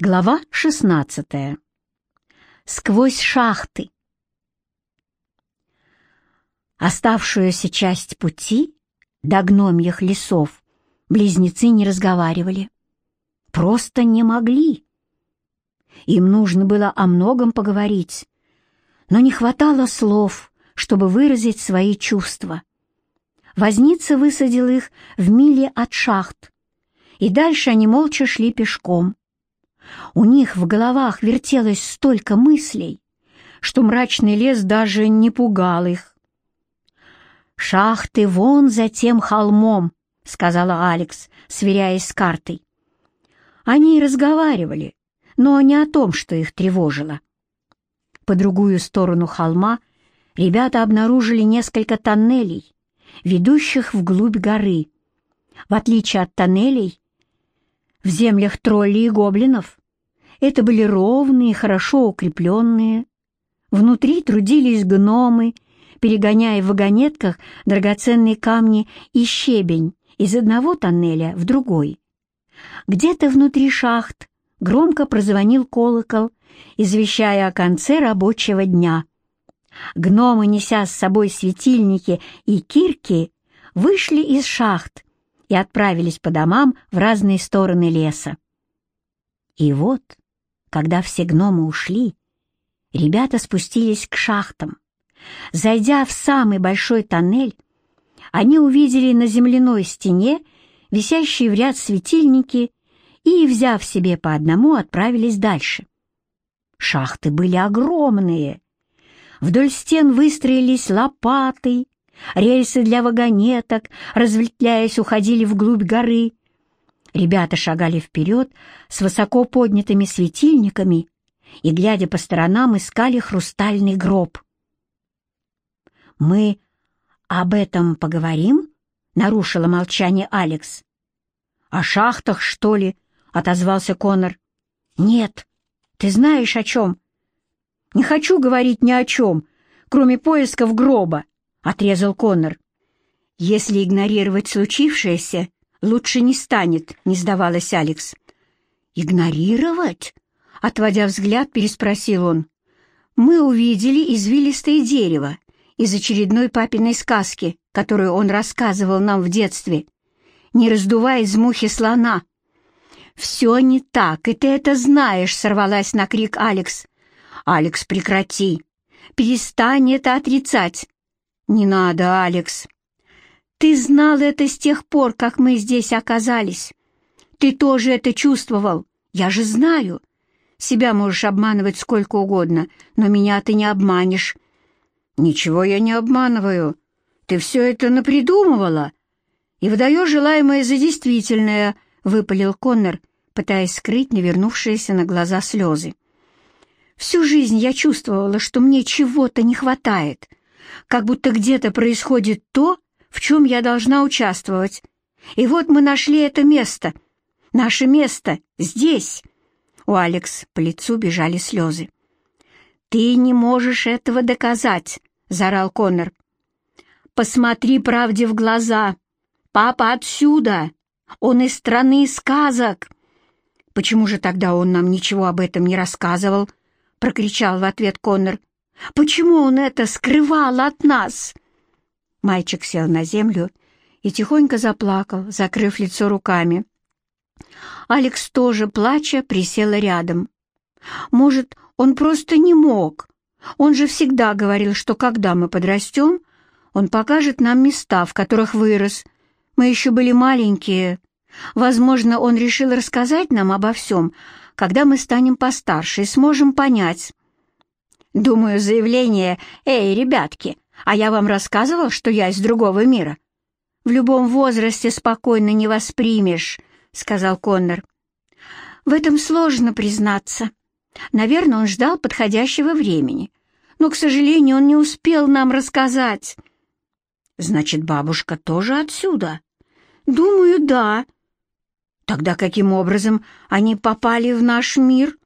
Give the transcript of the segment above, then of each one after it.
Глава 16. Сквозь шахты. Оставшуюся часть пути до гномьих лесов близнецы не разговаривали. Просто не могли. Им нужно было о многом поговорить, но не хватало слов, чтобы выразить свои чувства. Возница высадил их в миле от шахт, и дальше они молча шли пешком. У них в головах вертелось столько мыслей, что мрачный лес даже не пугал их. «Шахты вон за тем холмом», — сказала Алекс, сверяясь с картой. Они разговаривали, но не о том, что их тревожило. По другую сторону холма ребята обнаружили несколько тоннелей, ведущих вглубь горы. В отличие от тоннелей, в землях троллей и гоблинов. Это были ровные, хорошо укрепленные. Внутри трудились гномы, перегоняя в вагонетках драгоценные камни и щебень из одного тоннеля в другой. Где-то внутри шахт громко прозвонил колокол, извещая о конце рабочего дня. Гномы, неся с собой светильники и кирки, вышли из шахт и отправились по домам в разные стороны леса. И вот, когда все гномы ушли, ребята спустились к шахтам. Зайдя в самый большой тоннель, они увидели на земляной стене висящие в ряд светильники и, взяв себе по одному, отправились дальше. Шахты были огромные. Вдоль стен выстроились лопаты, Рельсы для вагонеток, разветвляясь, уходили вглубь горы. Ребята шагали вперед с высоко поднятыми светильниками и, глядя по сторонам, искали хрустальный гроб. «Мы об этом поговорим?» — нарушила молчание Алекс. «О шахтах, что ли?» — отозвался Конор. «Нет, ты знаешь о чем?» «Не хочу говорить ни о чем, кроме поисков гроба», отрезал Коннор. «Если игнорировать случившееся, лучше не станет», — не сдавалась Алекс. «Игнорировать?» — отводя взгляд, переспросил он. «Мы увидели извилистое дерево из очередной папиной сказки, которую он рассказывал нам в детстве, не раздувая из мухи слона». «Все не так, и ты это знаешь», — сорвалась на крик Алекс. «Алекс, прекрати! Перестань это отрицать! «Не надо, Алекс. Ты знал это с тех пор, как мы здесь оказались. Ты тоже это чувствовал. Я же знаю. Себя можешь обманывать сколько угодно, но меня ты не обманешь». «Ничего я не обманываю. Ты все это напридумывала и выдаешь желаемое за действительное», — выпалил Коннор, пытаясь скрыть навернувшиеся на глаза слезы. «Всю жизнь я чувствовала, что мне чего-то не хватает» как будто где-то происходит то, в чем я должна участвовать. И вот мы нашли это место. Наше место здесь. У Алекс по лицу бежали слезы. «Ты не можешь этого доказать», — заорал Коннор. «Посмотри правде в глаза. Папа отсюда. Он из страны сказок». «Почему же тогда он нам ничего об этом не рассказывал?» — прокричал в ответ Коннор. Почему он это скрывал от нас?» Мальчик сел на землю и тихонько заплакал, закрыв лицо руками. Алекс тоже, плача, присела рядом. «Может, он просто не мог? Он же всегда говорил, что когда мы подрастем, он покажет нам места, в которых вырос. Мы еще были маленькие. Возможно, он решил рассказать нам обо всем, когда мы станем постарше и сможем понять». Думаю, заявление «Эй, ребятки, а я вам рассказывал, что я из другого мира?» «В любом возрасте спокойно не воспримешь», — сказал Коннор. «В этом сложно признаться. Наверное, он ждал подходящего времени, но, к сожалению, он не успел нам рассказать». «Значит, бабушка тоже отсюда?» «Думаю, да». «Тогда каким образом они попали в наш мир?»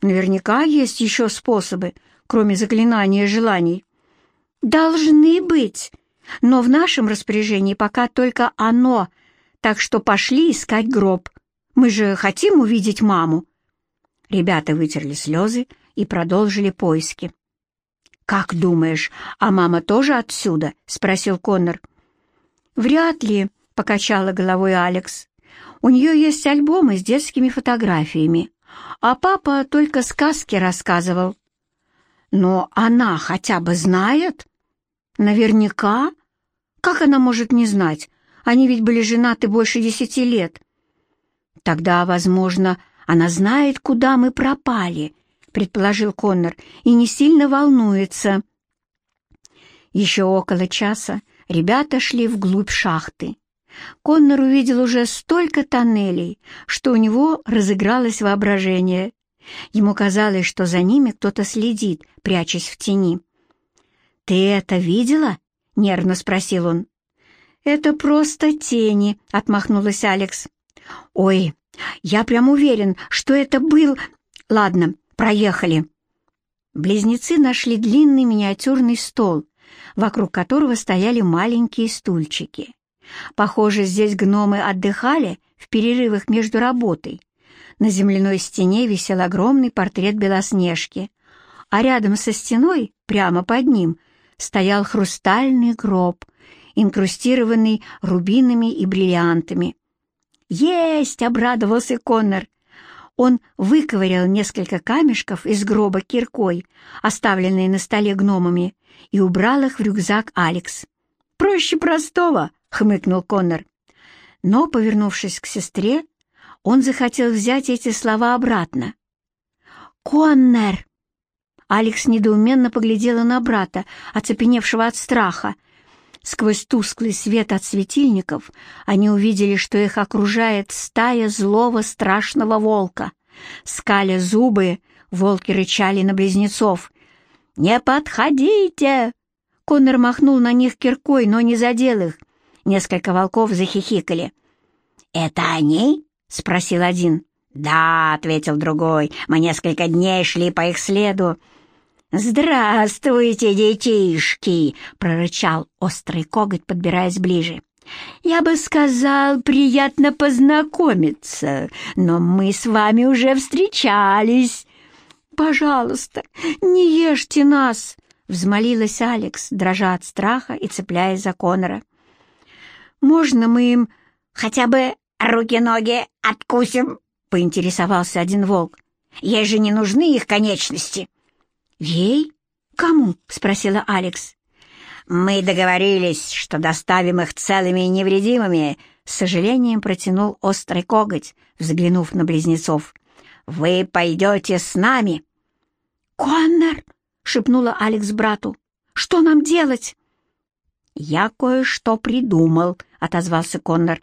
«Наверняка есть еще способы, кроме заклинания желаний? Должны быть, но в нашем распоряжении пока только оно, так что пошли искать гроб. Мы же хотим увидеть маму. Ребята вытерли слезы и продолжили поиски. «Как думаешь, а мама тоже отсюда?» — спросил Коннор. «Вряд ли», — покачала головой Алекс. «У нее есть альбомы с детскими фотографиями, а папа только сказки рассказывал». «Но она хотя бы знает?» «Наверняка. Как она может не знать? Они ведь были женаты больше десяти лет». «Тогда, возможно, она знает, куда мы пропали», — предположил Коннор, «и не сильно волнуется». Еще около часа ребята шли вглубь шахты. Коннор увидел уже столько тоннелей, что у него разыгралось воображение. Ему казалось, что за ними кто-то следит, прячась в тени. «Ты это видела?» — нервно спросил он. «Это просто тени», — отмахнулась Алекс. «Ой, я прям уверен, что это был... Ладно, проехали». Близнецы нашли длинный миниатюрный стол, вокруг которого стояли маленькие стульчики. Похоже, здесь гномы отдыхали в перерывах между работой. На земляной стене висел огромный портрет Белоснежки, а рядом со стеной, прямо под ним, стоял хрустальный гроб, инкрустированный рубинами и бриллиантами. «Есть!» — обрадовался Коннор. Он выковырял несколько камешков из гроба киркой, оставленные на столе гномами, и убрал их в рюкзак Алекс. «Проще простого!» — хмыкнул Коннор. Но, повернувшись к сестре, он захотел взять эти слова обратно. «Коннор!» Алекс недоуменно поглядела на брата, оцепеневшего от страха, Сквозь тусклый свет от светильников они увидели, что их окружает стая злого страшного волка. Скаля зубы, волки рычали на близнецов. «Не подходите!» Коннор махнул на них киркой, но не задел их. Несколько волков захихикали. «Это они?» — спросил один. «Да», — ответил другой, — «мы несколько дней шли по их следу». «Здравствуйте, детишки!» — прорычал острый коготь, подбираясь ближе. «Я бы сказал, приятно познакомиться, но мы с вами уже встречались». «Пожалуйста, не ешьте нас!» — взмолилась Алекс, дрожа от страха и цепляясь за Конора. «Можно мы им хотя бы руки-ноги откусим?» — поинтересовался один волк. «Ей же не нужны их конечности». «Ей? Кому?» — спросила Алекс. «Мы договорились, что доставим их целыми и невредимыми», — с сожалением протянул острый коготь, взглянув на близнецов. «Вы пойдете с нами». «Коннор!» — шепнула Алекс брату. «Что нам делать?» «Я кое-что придумал», — отозвался Коннор.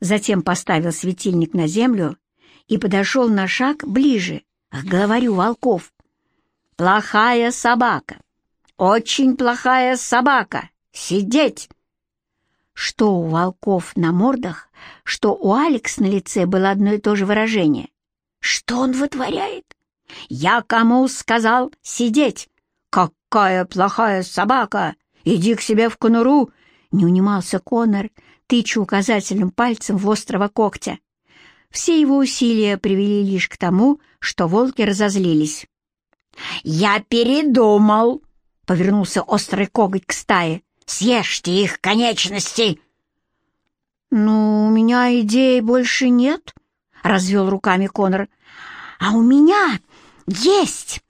Затем поставил светильник на землю и подошел на шаг ближе к главарю волков. Плохая собака. Очень плохая собака. Сидеть!» Что у волков на мордах, что у Алекс на лице было одно и то же выражение. «Что он вытворяет?» «Я кому сказал сидеть?» «Какая плохая собака! Иди к себе в конуру!» Не унимался Конор, тыча указательным пальцем в острого когтя. Все его усилия привели лишь к тому, что волки разозлились. «Я передумал!» — повернулся острый коготь к стае. «Съешьте их конечности!» «Ну, у меня идей больше нет», — развел руками Конор. «А у меня есть!»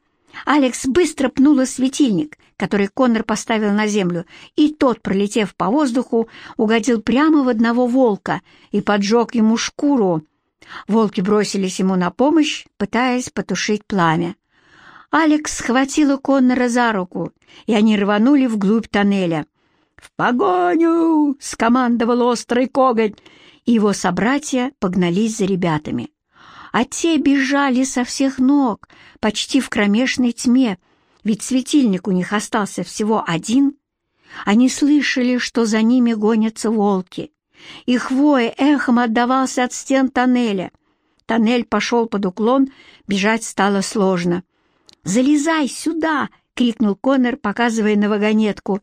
Алекс быстро пнула светильник, который Коннор поставил на землю, и тот, пролетев по воздуху, угодил прямо в одного волка и поджег ему шкуру. Волки бросились ему на помощь, пытаясь потушить пламя. Алекс схватила Коннора за руку, и они рванули вглубь тоннеля. «В погоню!» — скомандовал острый коготь, и его собратья погнались за ребятами. А те бежали со всех ног, почти в кромешной тьме, ведь светильник у них остался всего один. Они слышали, что за ними гонятся волки. Их вой эхом отдавался от стен тоннеля. Тоннель пошел под уклон, бежать стало сложно. «Залезай сюда!» — крикнул Коннор, показывая на вагонетку.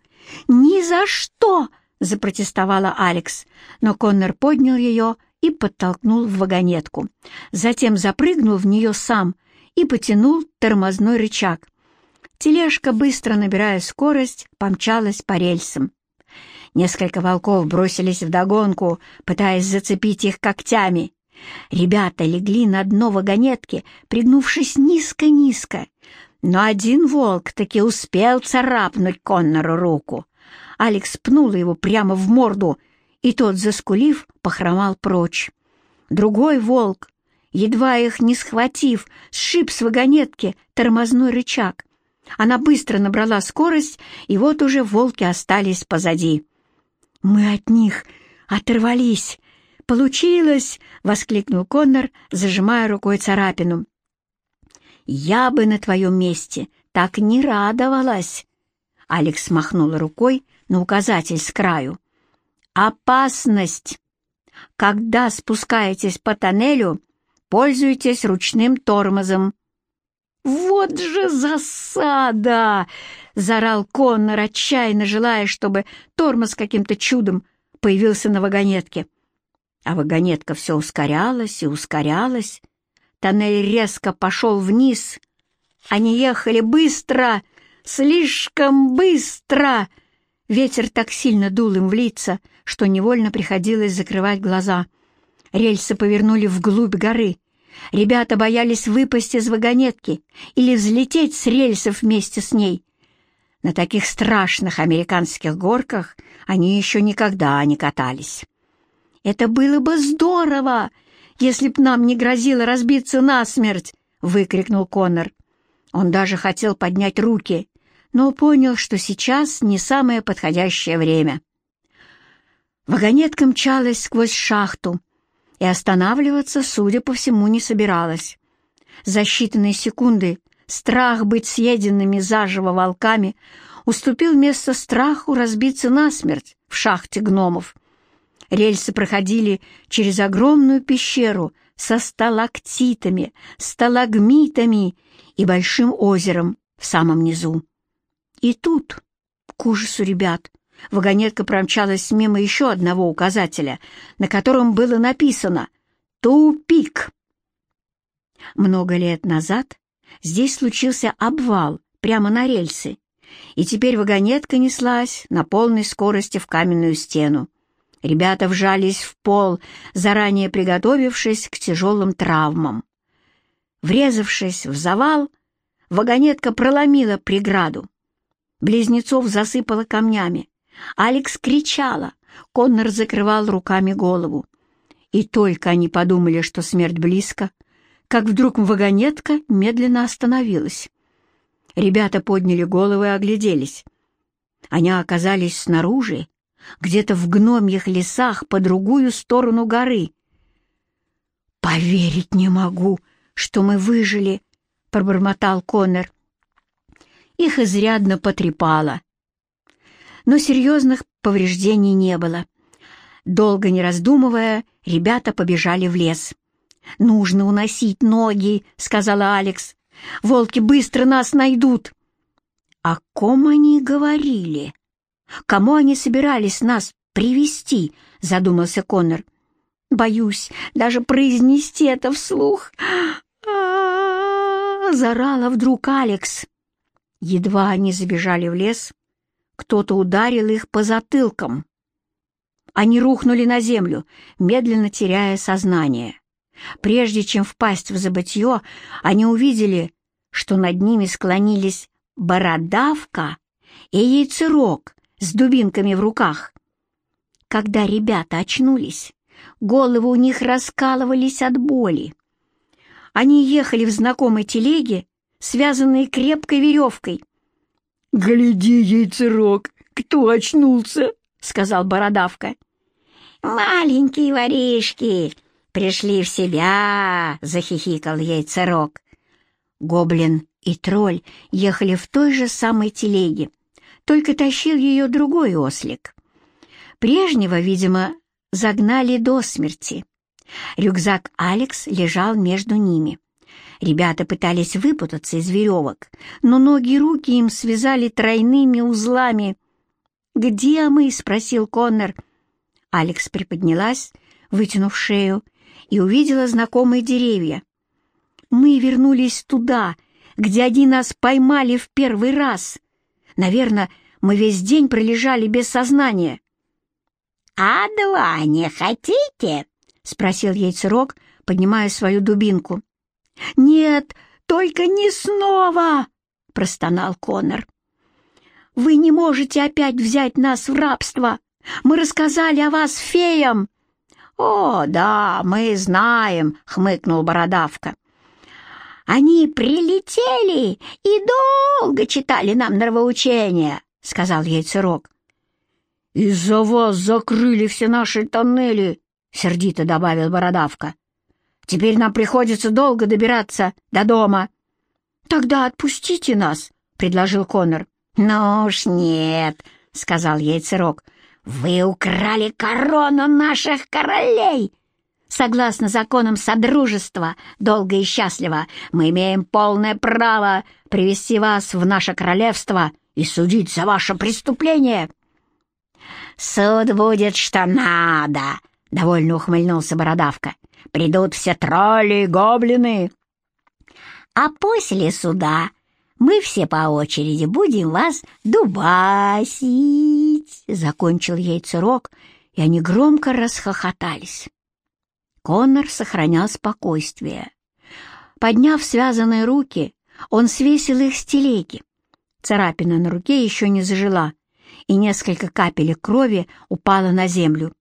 «Ни за что!» — запротестовала Алекс, но Коннор поднял ее и подтолкнул в вагонетку. Затем запрыгнул в нее сам и потянул тормозной рычаг. Тележка, быстро набирая скорость, помчалась по рельсам. Несколько волков бросились вдогонку, пытаясь зацепить их когтями. Ребята легли на дно вагонетки, пригнувшись низко-низко. Но один волк таки успел царапнуть Коннору руку. Алекс пнула его прямо в морду, и тот, заскулив, похромал прочь. Другой волк, едва их не схватив, сшиб с вагонетки тормозной рычаг. Она быстро набрала скорость, и вот уже волки остались позади. «Мы от них оторвались! Получилось!» — воскликнул Коннор, зажимая рукой царапину. «Я бы на твоем месте так не радовалась!» Алекс махнула рукой на указатель с краю. «Опасность! Когда спускаетесь по тоннелю, пользуйтесь ручным тормозом». «Вот же засада!» — заорал Коннор, отчаянно желая, чтобы тормоз каким-то чудом появился на вагонетке. А вагонетка все ускорялась и ускорялась. Тоннель резко пошел вниз. Они ехали быстро, слишком быстро. Ветер так сильно дул им в лица, что невольно приходилось закрывать глаза. Рельсы повернули вглубь горы. Ребята боялись выпасть из вагонетки или взлететь с рельсов вместе с ней. На таких страшных американских горках они еще никогда не катались. «Это было бы здорово, если б нам не грозило разбиться насмерть!» — выкрикнул Коннор. Он даже хотел поднять руки, но понял, что сейчас не самое подходящее время. Вагонетка мчалась сквозь шахту, и останавливаться, судя по всему, не собиралась. За считанные секунды страх быть съеденными заживо волками уступил место страху разбиться насмерть в шахте гномов. Рельсы проходили через огромную пещеру со сталактитами, сталагмитами и большим озером в самом низу. И тут, к ужасу ребят, Вагонетка промчалась мимо еще одного указателя, на котором было написано «Тупик». Много лет назад здесь случился обвал прямо на рельсы, и теперь вагонетка неслась на полной скорости в каменную стену. Ребята вжались в пол, заранее приготовившись к тяжелым травмам. Врезавшись в завал, вагонетка проломила преграду. Близнецов засыпала камнями, Алекс кричала, Коннор закрывал руками голову. И только они подумали, что смерть близко, как вдруг вагонетка медленно остановилась. Ребята подняли головы и огляделись. Они оказались снаружи, где-то в гномьих лесах по другую сторону горы. «Поверить не могу, что мы выжили», — пробормотал Коннор. Их изрядно потрепало но серьезных повреждений не было. Долго не раздумывая, ребята побежали в лес. «Нужно уносить ноги», — сказала Алекс. «Волки быстро нас найдут». «О ком они говорили? Кому они собирались нас привести? задумался Коннор. «Боюсь даже произнести это вслух». А Зарала вдруг Алекс. Едва они забежали в лес, кто-то ударил их по затылкам. Они рухнули на землю, медленно теряя сознание. Прежде чем впасть в забытье, они увидели, что над ними склонились бородавка и яйцерог с дубинками в руках. Когда ребята очнулись, головы у них раскалывались от боли. Они ехали в знакомой телеге, связанной крепкой веревкой, «Гляди, яйцерок, кто очнулся?» — сказал Бородавка. «Маленькие воришки пришли в себя!» — захихикал яйцерок. Гоблин и тролль ехали в той же самой телеге, только тащил ее другой ослик. Прежнего, видимо, загнали до смерти. Рюкзак Алекс лежал между ними. Ребята пытались выпутаться из веревок, но ноги и руки им связали тройными узлами. «Где мы?» — спросил Коннор. Алекс приподнялась, вытянув шею, и увидела знакомые деревья. Мы вернулись туда, где они нас поймали в первый раз. Наверное, мы весь день пролежали без сознания. «А два не хотите?» — спросил яйцерог, поднимая свою дубинку. «Нет, только не снова!» — простонал Конор. «Вы не можете опять взять нас в рабство! Мы рассказали о вас феям!» «О, да, мы знаем!» — хмыкнул Бородавка. «Они прилетели и долго читали нам нравоучения», — сказал Яйцерог. «Из-за вас закрыли все наши тоннели», — сердито добавил Бородавка. «Теперь нам приходится долго добираться до дома». «Тогда отпустите нас», — предложил Конор. «Ну уж нет», — сказал Яйцерог. «Вы украли корону наших королей!» Согласно законам Содружества, долго и счастливо, мы имеем полное право привести вас в наше королевство и судить за ваше преступление. «Суд будет, что надо», — довольно ухмыльнулся Бородавка. «Придут все тролли и гоблины». «А после суда мы все по очереди будем вас дубасить», — закончил яйцерок, и они громко расхохотались. Коннор сохранял спокойствие. Подняв связанные руки, он свесил их с телеги. Царапина на руке еще не зажила, и несколько капель крови упало на землю.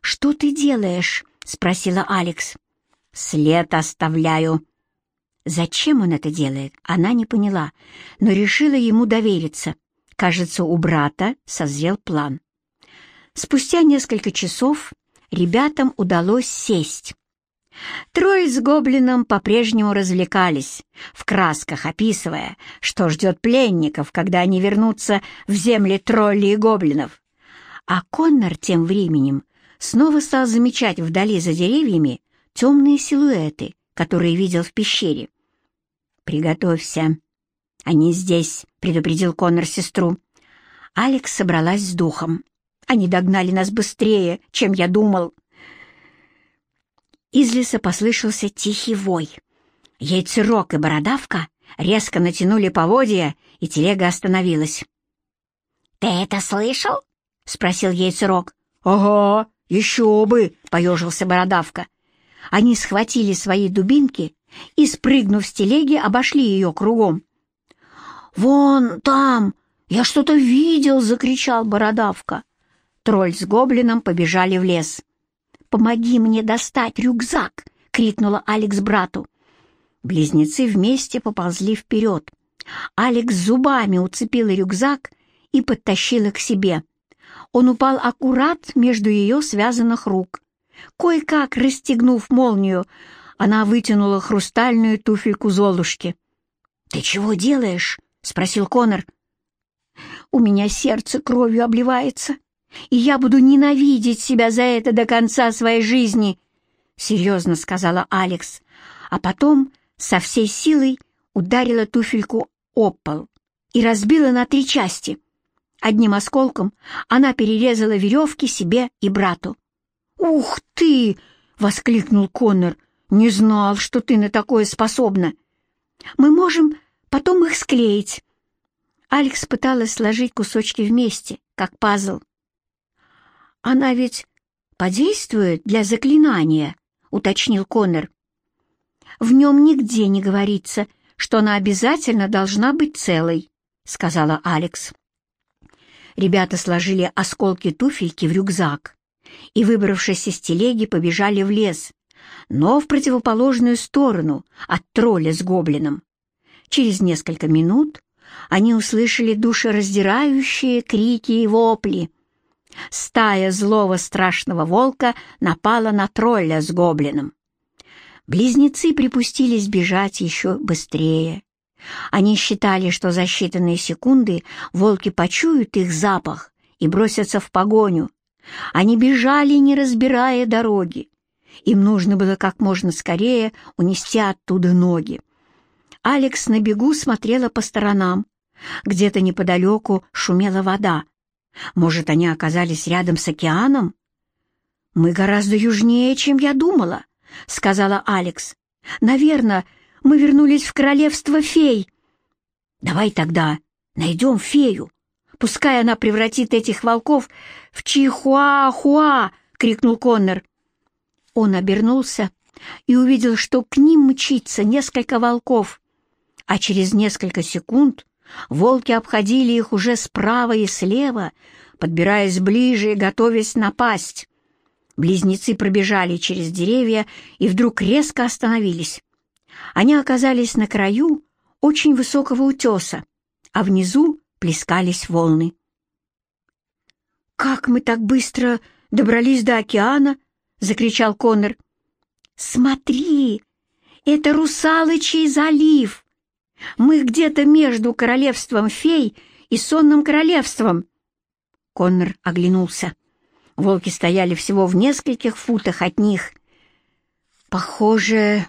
«Что ты делаешь?» — спросила Алекс. «След оставляю». Зачем он это делает, она не поняла, но решила ему довериться. Кажется, у брата созрел план. Спустя несколько часов ребятам удалось сесть. Трое с гоблином по-прежнему развлекались, в красках описывая, что ждет пленников, когда они вернутся в земли троллей и гоблинов. А Коннор тем временем снова стал замечать вдали за деревьями темные силуэты, которые видел в пещере. «Приготовься. Они здесь», — предупредил Коннор сестру. Алекс собралась с духом. «Они догнали нас быстрее, чем я думал». Из леса послышался тихий вой. Яйцерок и бородавка резко натянули поводья, и телега остановилась. «Ты это слышал?» — спросил яйцерок. «Ага, еще бы!» — поежился бородавка. Они схватили свои дубинки и, спрыгнув с телеги, обошли ее кругом. «Вон там! Я что-то видел!» — закричал бородавка. Тролль с гоблином побежали в лес. «Помоги мне достать рюкзак!» — крикнула Алекс брату. Близнецы вместе поползли вперед. Алекс зубами уцепила рюкзак и подтащила к себе. Он упал аккурат между ее связанных рук. Кое-как расстегнув молнию, она вытянула хрустальную туфельку Золушки. «Ты чего делаешь?» — спросил Конор. «У меня сердце кровью обливается и я буду ненавидеть себя за это до конца своей жизни», — серьезно сказала Алекс, а потом со всей силой ударила туфельку об пол и разбила на три части. Одним осколком она перерезала веревки себе и брату. «Ух ты!» — воскликнул Коннор. «Не знал, что ты на такое способна. Мы можем потом их склеить». Алекс пыталась сложить кусочки вместе, как пазл. «Она ведь подействует для заклинания», — уточнил Коннор. «В нем нигде не говорится, что она обязательно должна быть целой», — сказала Алекс. Ребята сложили осколки туфельки в рюкзак и, выбравшись из телеги, побежали в лес, но в противоположную сторону от тролля с гоблином. Через несколько минут они услышали душераздирающие крики и вопли — Стая злого страшного волка напала на тролля с гоблином. Близнецы припустились бежать еще быстрее. Они считали, что за считанные секунды волки почуют их запах и бросятся в погоню. Они бежали, не разбирая дороги. Им нужно было как можно скорее унести оттуда ноги. Алекс на бегу смотрела по сторонам. Где-то неподалеку шумела вода, может, они оказались рядом с океаном? «Мы гораздо южнее, чем я думала», — сказала Алекс. «Наверное, мы вернулись в королевство фей». «Давай тогда найдем фею. Пускай она превратит этих волков в чихуа-хуа!» — крикнул Коннор. Он обернулся и увидел, что к ним мчится несколько волков, а через несколько секунд волки обходили их уже справа и слева, подбираясь ближе и готовясь напасть. Близнецы пробежали через деревья и вдруг резко остановились. Они оказались на краю очень высокого утеса, а внизу плескались волны. «Как мы так быстро добрались до океана?» — закричал Коннор. «Смотри, это Русалычий залив! Мы где-то между королевством фей и сонным королевством!» Коннор оглянулся. Волки стояли всего в нескольких футах от них. «Похоже,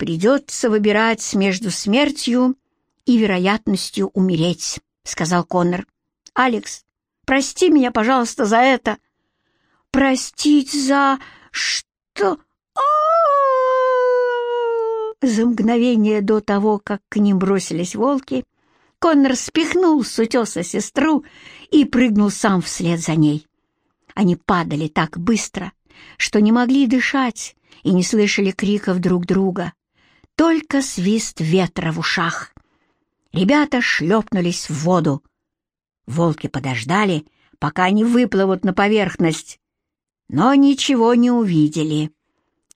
придется выбирать между смертью и вероятностью умереть», — сказал Коннор. «Алекс, прости меня, пожалуйста, за это». «Простить за что?» За мгновение до того, как к ним бросились волки, Коннор спихнул с утеса сестру и прыгнул сам вслед за ней. Они падали так быстро, что не могли дышать и не слышали криков друг друга, только свист ветра в ушах. Ребята шлепнулись в воду. Волки подождали, пока они выплывут на поверхность, но ничего не увидели.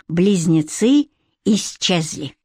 Близнецы исчезли.